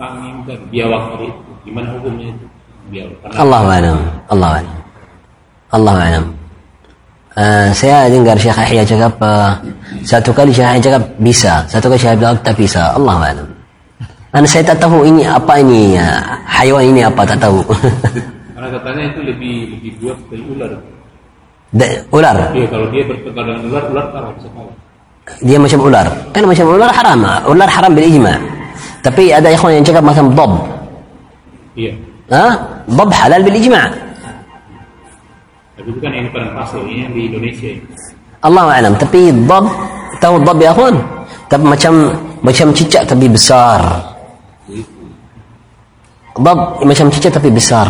Bukan biawak tadi itu. Gimana hukumnya itu? Karena Allah alam. Allah alam. Allah alam. Uh, saya dengar Syekh Yahya cakap uh, satu kali Syekh Yahya cakap bisa, satu kali Syekh bilang tak bisa. Allah alam. Dan saya tak tahu ini apa ini uh, haiwan ini apa tak tahu. karena katanya itu lebih lebih buat dari ular. Da- ular. Iya kalau dia bertengkar dengan ular, ular kalah bisa kalah. Dia macam ular. Kan macam ular haram. Ular haram bil ijma. Tapi ada ikhwan yang cakap macam dab. Iya. Ha? Dab halal bil ijma. Tapi itu kan yang padang pasir, ini yang di Indonesia. Allah alam. Tapi dab tahu dab ya ikhwan? Tapi macam macam cicak tapi besar. Dab macam cicak tapi besar.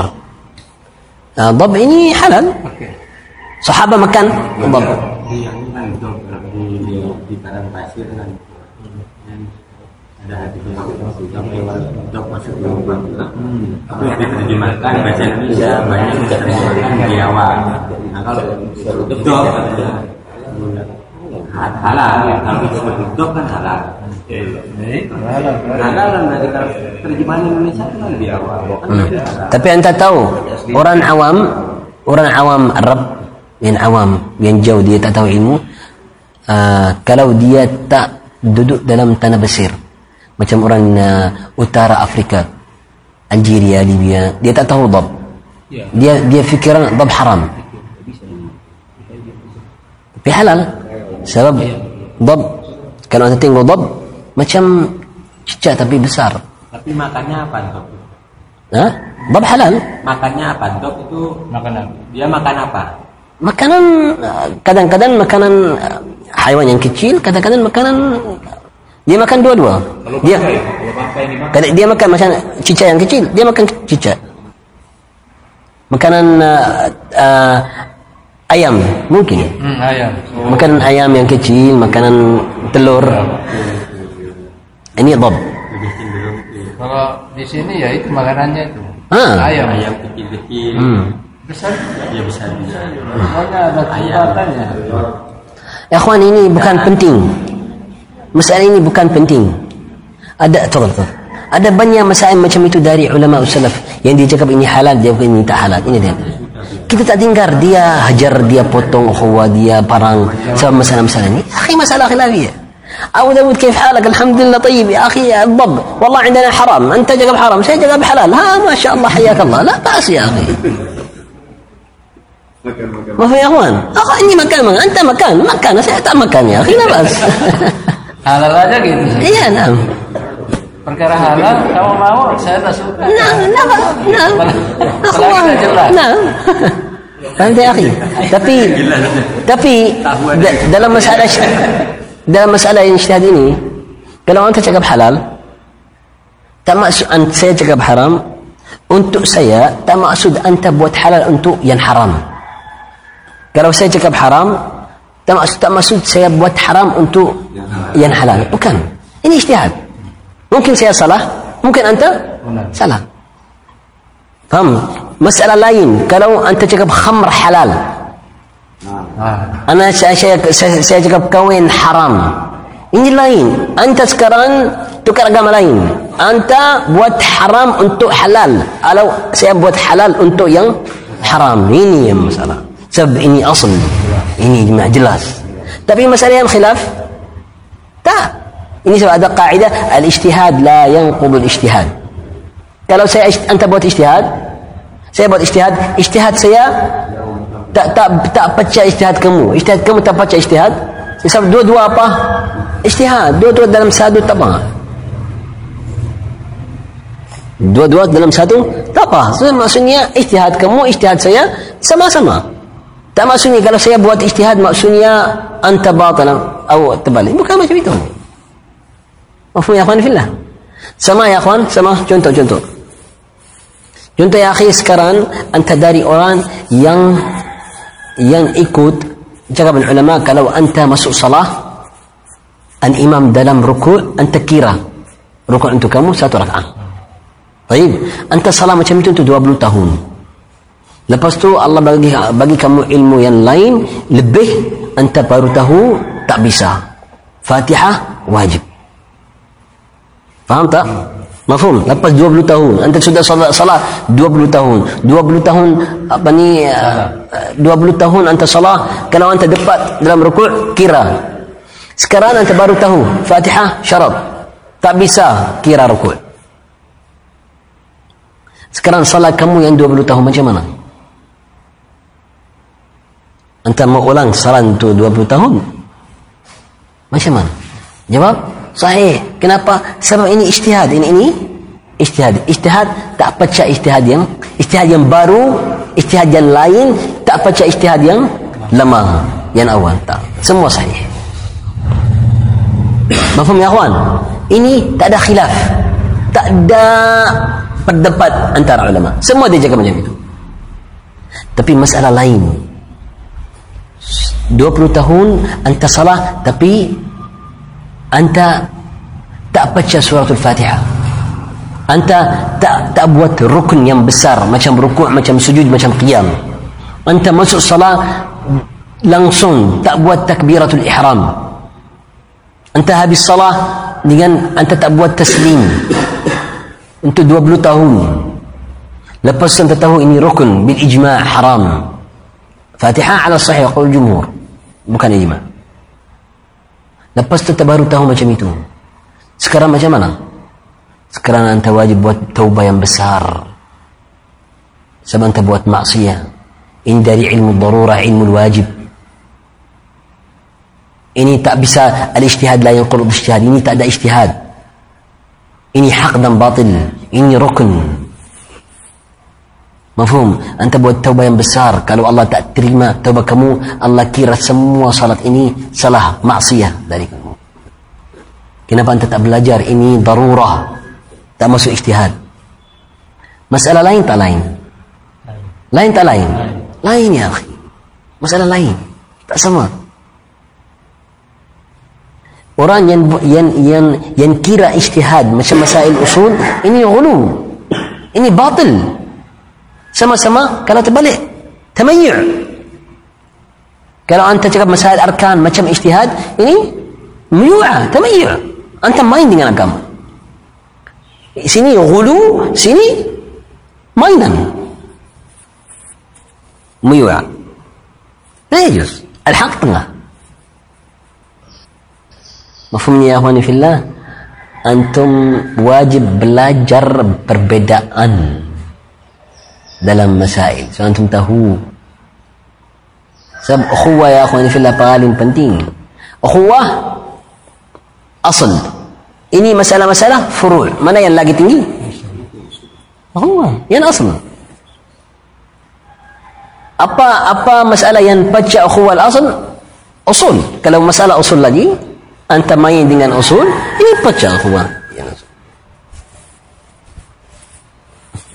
Uh, dab ini halal. Sahabat makan di yang kan di, di padang pasir kan yang ada hati yang lewat dok masuk ke lubang tapi diterjemahkan bahasa Indonesia banyak diterjemahkan biawak nah kalau dok ha- halal. Kalau disebut dok kan halal. Halal kalau terjemahan Indonesia kan biawak kan halal. Tapi anda tahu orang awam, orang awam Arab yang awam, yang jauh dia tak tahu ilmu. Uh, kalau dia tak duduk dalam tanah besar, macam orang uh, utara Afrika, Algeria, Libya, dia tak tahu dab. Iya. Dia dia fikiran dab haram. Tapi halal. Sebab dab kalau anda tengok dab macam cicak tapi besar. tapi makannya apa? Dab halal. makannya apa dok itu Makanan. dia makan apa Makanan kadang-kadang makanan uh, haiwan yang kecil, kadang-kadang makanan dia makan dua-dua. Dia kalau ini dia makan macam cicak yang kecil, dia makan cicak. Makanan uh, uh, ayam mungkin. Hmm, ayam. Makanan ayam yang kecil, makanan telur. Ini dab. lebih cenderung ke Kalau di sini ya itu makanannya itu. Ah. Ayam. ayam kecil-kecil Hmm. Besar. ya bisa bisa Pokoknya ada kesempatannya. Ya kawan ini bukan penting Masalah ini bukan penting. Ada betul betul. Ada banyak masalah macam itu dari ulama salaf yang dia cakap ini halal dia bukan ini tak halal. Ini dia. Kita tak dengar dia hajar dia potong ukhuwah dia parang sebab masalah-masalah ini. Akhi masalah khilafiyah. أبو داود كيف حالك الحمد لله طيب يا أخي الضب والله عندنا حرام أنت جاب حرام saya جاب حلال ها ما شاء الله حياك الله لا بأس يا أخي ما في يا أخوان أخو إني مكان مكان أنت مكان مكان saya tak makan ya أخي لا بأس halal aja gitu. Iya nah perkara halal kamu mau saya tak suka. Nah nah nah aku mau nah Faham tak akhi? Tapi tapi dalam masalah dalam masalah yang ijtihad ini kalau anda cakap halal tak maksud anda saya cakap haram untuk saya tak maksud anda buat halal untuk yang haram. Kalau saya cakap haram tak maksud saya buat haram untuk yang halal bukan ini ijtihad mungkin saya salah mungkin anda salah faham masalah lain kalau anda cakap khamr halal Ah, saya cakap kahwin haram. Ini lain. Anta sekarang tukar agama lain. Anta buat haram untuk halal. Kalau saya buat halal untuk yang haram. Ini yang masalah. Sebab ini asal. Ini jelas. Tapi masalah yang khilaf tak. Ini sebab ada kaidah al-ijtihad la yanqud al-ijtihad. Kalau saya anta buat ijtihad, saya buat ijtihad, ijtihad saya tak tak tak baca ijtihad kamu. Ijtihad kamu tak baca ijtihad. Sebab dua-dua apa? Ijtihad. Dua-dua dalam satu tak apa. Dua-dua dalam satu. So, maksudnya ijtihad kamu, ijtihad saya sama-sama. Tak maksudnya kalau saya buat ijtihad maksudnya anta batilan atau terbalik. Bukan macam itu. Mafhum ya akhwan fillah? Sama ya akhwan, sama contoh-contoh. Contoh ya akhi sekarang anta dari orang yang yang ikut cakap ulama kalau anta masuk salah an imam dalam rukuk anta kira rukuk untuk kamu satu rakaat. Baik, anta salah macam itu untuk 20 tahun. Lepas tu Allah bagi bagi kamu ilmu yang lain lebih anta baru tahu tak bisa. Fatihah wajib. Faham tak? Mafhum? Lepas 20 tahun. Anda sudah salat, salat 20 tahun. 20 tahun apa ni uh, 20 tahun anda salat kalau anda dapat dalam rukuk kira. Sekarang anda baru tahu Fatihah syarat. Tak bisa kira rukuk. Sekarang salat kamu yang 20 tahun macam mana? Anda mau ulang salat itu 20 tahun? Macam mana? Jawab, sahih. Kenapa? Sebab ini ijtihad. Ini ini ijtihad. Ijtihad tak baca ijtihad yang ijtihad yang baru, ijtihad yang lain, tak baca ijtihad yang lama, yang awal. Tak. Semua sahih. Mafhum ya akhwan? Ini tak ada khilaf. Tak ada pendapat antara ulama. Semua dia jaga macam itu. Tapi masalah lain. 20 tahun anta salah tapi anta tak baca suratul fatihah anta tak tak buat rukun yang besar macam rukuk macam sujud macam qiyam. Anta masuk salah langsung tak buat takbiratul ihram. Anta habis salah dengan anta tak buat taslim untuk 20 tahun. Lepas anta tahu ini rukun bil ijma' haram Fatihah ala sahih qaul bukan ijma. Lepas tu baru. Sekarang macam? Sekarang anda wajib buat. Sebab anda buat. Ini dari ilmu darurah, ilmu wajib. Ini tak bisa al-ijtihad la yanqul ijtihad. Ini tak ada. Ini hak dan batil. Ini rukun. Mafhum? Anta buat taubah yang besar. Kalau Allah tak terima taubah kamu, Allah kira semua salat ini salah maksiat dari kamu. Kenapa anta tak belajar? Ini darurah. Tak masuk ijtihad. Masalah lain tak lain? Lain tak lain? Lain ya akhi. Masalah lain. Tak sama. Orang yang yang yang yang kira ijtihad macam masail usul ini ghulu. Ini batil. Sama-sama kalau terbalik. Tamayyu' kalau anda cakap masalah arkan macam ijtihad ini muyu'a tamayyu' anda main dengan agama. Sini ghulu sini mainan. Muyu'a la yajuz al-haq tengah. Mafhumnya ya akhwani fillah antum wajib belajar perbedaan dalam masail. So antum tahu. Sebab ukhuwah ya akhwani fillah paling penting. Ukhuwah asal. Ini masalah-masalah furu'. Mana yang lagi tinggi? Ukhuwah. Yang asal. Apa apa masalah yang baca ukhuwah asal? Usul. Kalau masalah usul lagi, anta main dengan usul, ini baca ukhuwah.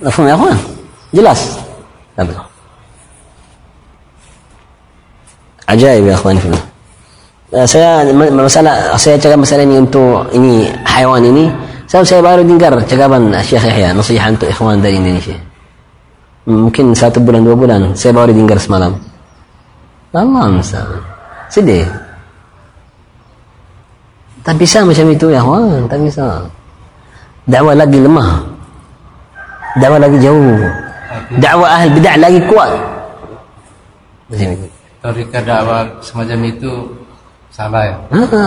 Mafhum ya akhwan? Jelas. Betul ajaib ya akhwan. Fillah saya masalah saya cakap masalah ini untuk ini haiwan ini. Saya saya baru dengar cakapan Syekh Yahya nasihat untuk ikhwan dari Indonesia. Mungkin satu bulan dua bulan saya baru dengar semalam. Allah misal sedih. Tak bisa macam itu ya akhwan. Tak bisa. Dakwah lagi lemah. Dakwah lagi jauh dakwah ahli bidah lagi kuat. Macam itu Torika dakwah semacam itu salah ya? Ha,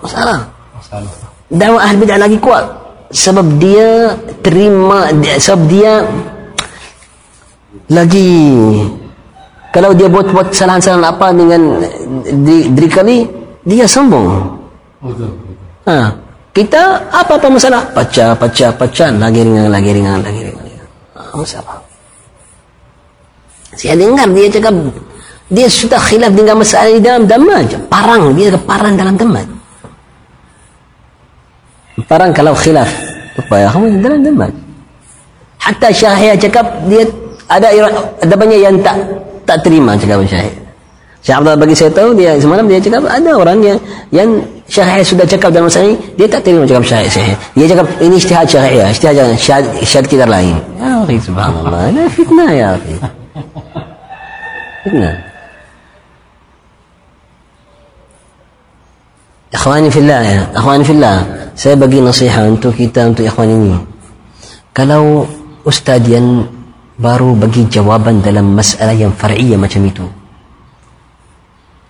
masalah masalah dakwah ahli bidah lagi kuat. Sebab dia terima sebab dia lagi kalau dia buat buat kesalahan-kesalahan apa dengan di, diri kali dia sombong. Betul. Ha. kita apa-apa masalah baca baca baca lagi ringan lagi ringan lagi ringan. Ha, masalah saya dengar dia cakap dia sudah khilaf dengan masalah di dalam damaj. Parang, dia cakap parang dalam damaj. Parang kalau khilaf. Apa ya? Kamu dalam damaj. Hatta Syahia cakap dia ada ada banyak yang tak tak terima cakap Syahia. Syekh Abdul bagi saya tahu dia semalam dia cakap ada orang yang yang Syahia sudah cakap dalam masalah ini dia tak terima cakap Syahia. Syahia. Dia cakap ini ijtihad Syahia, ijtihad syahid, syahid kita lain. Ya, akhi, subhanallah. Ini fitnah ya, akhi. Fitnah. Ikhwani fillah ya, ikhwani fillah. Saya bagi nasihat untuk kita untuk ikhwan ini. Kalau ustaz yang baru bagi jawaban dalam masalah yang far'iyah macam itu.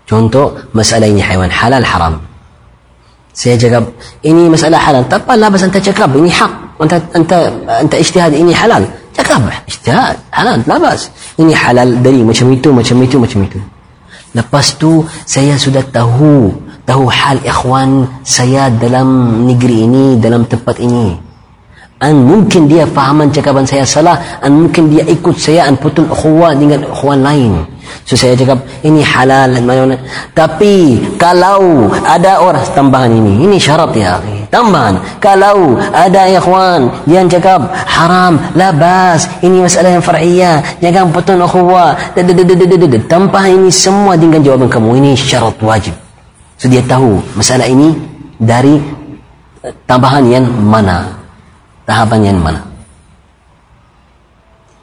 Contoh masalah ini haiwan halal haram. Saya cakap ini masalah halal. Tak apa labas anda cakap ini hak. Anta anta anta ijtihad ini halal. Cakap ijtihad halal labas. Ini halal dari macam itu macam itu macam itu. Lepas tu saya sudah tahu tahu hal ikhwan saya dalam negeri ini dalam tempat ini. An mungkin dia fahaman cakapan saya salah, an mungkin dia ikut saya an putul ukhuwah dengan ukhuwan lain. So saya cakap ini halal mana Tapi kalau ada orang tambahan ini, ini syarat ya. Tambahan. Kalau ada ikhwan yang cakap haram, labas, ini masalah yang far'iyah, jangan putul ukhuwah. Tambahan ini semua dengan jawaban kamu. Ini syarat wajib. So dia tahu masalah ini dari tambahan yang mana tahapan yang mana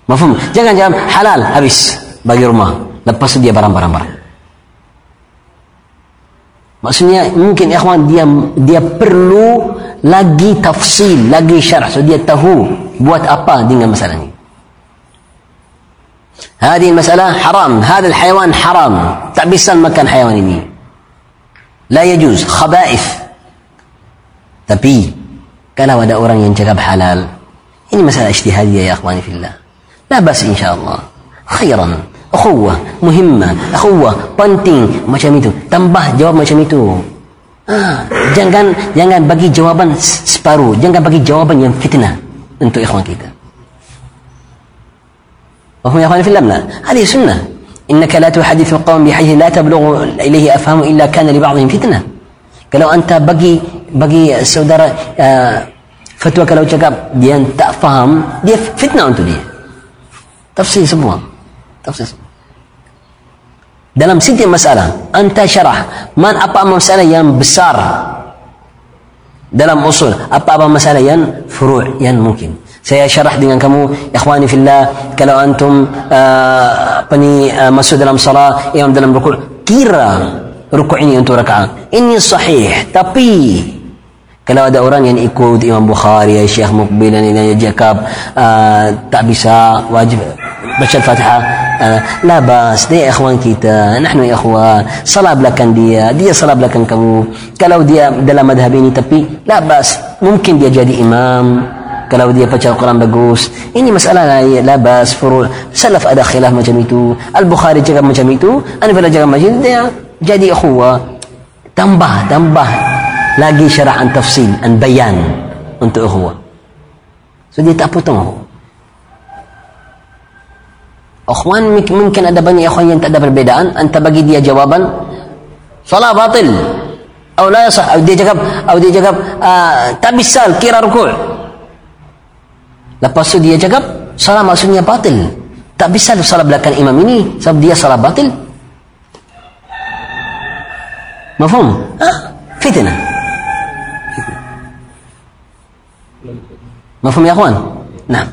Mafhum? Jangan jangan halal habis bagi rumah. Lepas itu dia barang-barang barang. Maksudnya mungkin ikhwan dia dia perlu lagi tafsil, lagi syarah. So dia tahu buat apa dengan masalah ini. هذه المسألة حرام هذا الحيوان حرام tak bisa makan حيوان ini لا يجوز خبائث tapi kalau ada orang yang cakap halal ini masalah ijtihadiyah ya akhwani fillah la bas insyaallah khairan Akhuwah Muhimmah Akhuwah Penting Macam itu. Tambah jawab macam itu. Ha. Jangan Jangan bagi jawapan separuh. Jangan bagi jawapan yang fitnah Untuk ikhwan kita. Wahum yang khuan fi lamna Hadis sunnah. Innaka la tuhadithu qawm bihajih La tablughu ilayhi afhamu Illa kana li ba'adhim fitnah. Kalau anta bagi Bagi saudara uh, Fatwa kalau cakap Dia tak faham Dia fitnah untuk dia. Tafsir semua. Dalam setiap masalah anta syarah man apa masalah yang besar dalam usul apa-apa masalah yang furu' yang mungkin. Saya syarah dengan kamu ikhwani fillah kalau antum uh, apa uh, masuk dalam salat imam dalam rukuk kira rukuk ini untuk rakaat. Ini sahih tapi kalau ada orang yang ikut Imam Bukhari, Syekh Mukbil ini cakap uh, tak bisa wajib baca Al-Fatihah. Uh, la bas, dia ikhwan kita, nahnu ikhwan. Salah belakang dia, dia salah belakang kamu. Kalau dia dalam madhab ini tapi la bas, mungkin dia jadi imam, kalau dia baca Al-Quran bagus ini masalah labas furu salaf ada khilaf macam itu Al-Bukhari cakap macam itu Anfala cakap macam itu dia jadi ukhuwah tambah tambah lagi syarahan tafsil dan bayan untuk ukhuwah so dia tak potong Ukhwan mungkin ada banyak ikhwan yang tak ada perbedaan anta bagi dia jawaban salat batil atau la yasah atau dia cakap atau dia cakap uh, tak bisa kira rukuk Lepas tu dia cakap salah maksudnya batil. Tak bisa salah belakang imam ini sebab dia salah batil. Mafhum? Ha? Fitnah. Mafhum ya kawan? Nah.